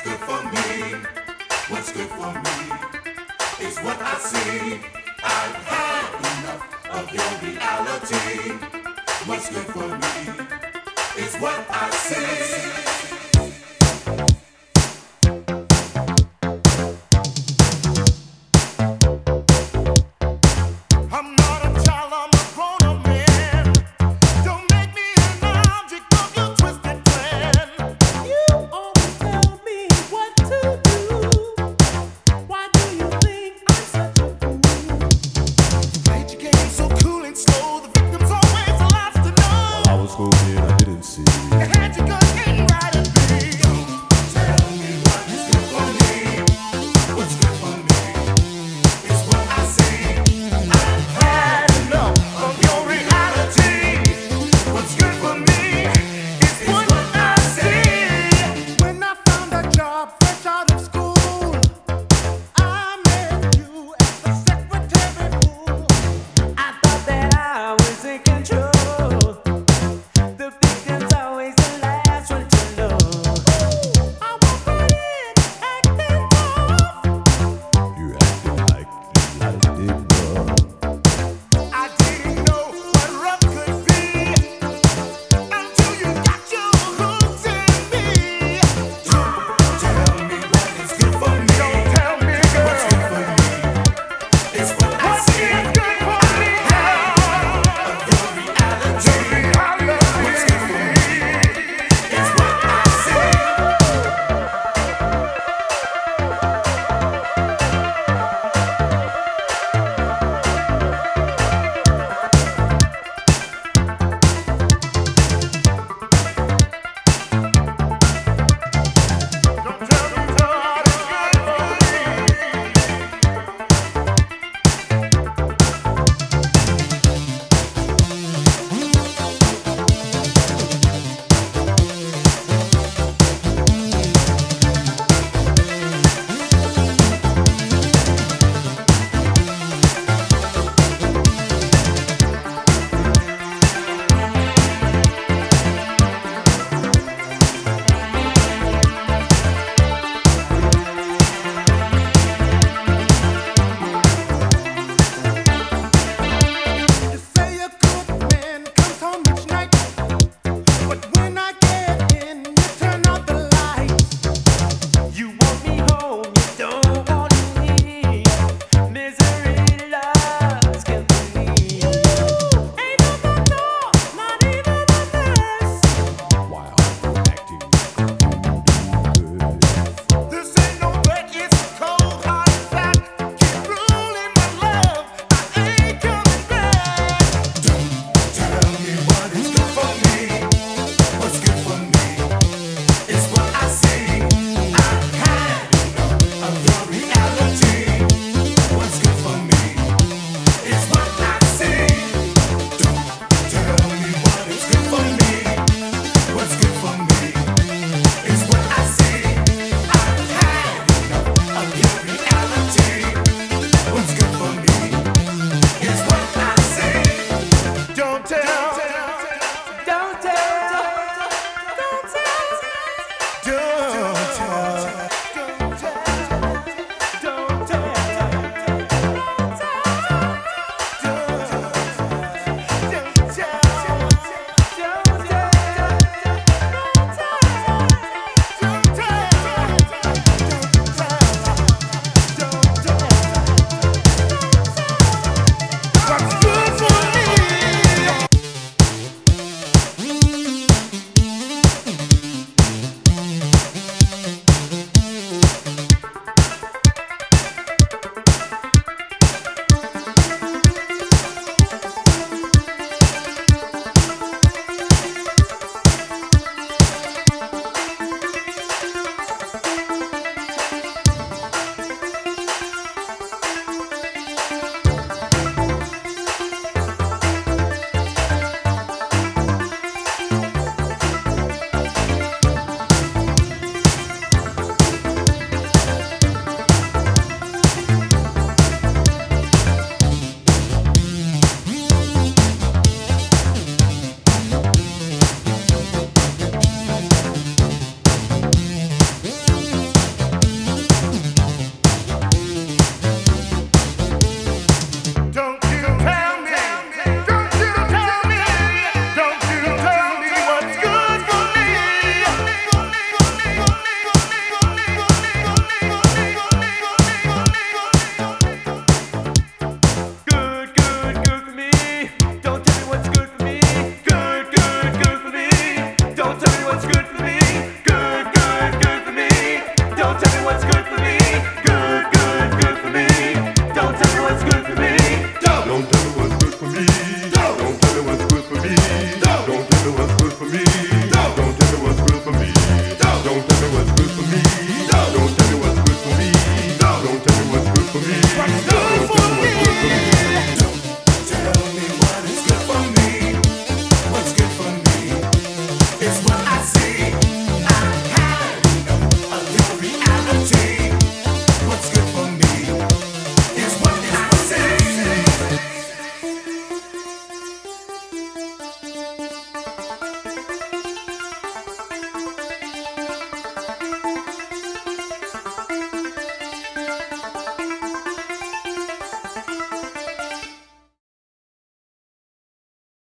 What's good for me? Is what I see. I've had enough of your reality. What's good for me is what I see. Start of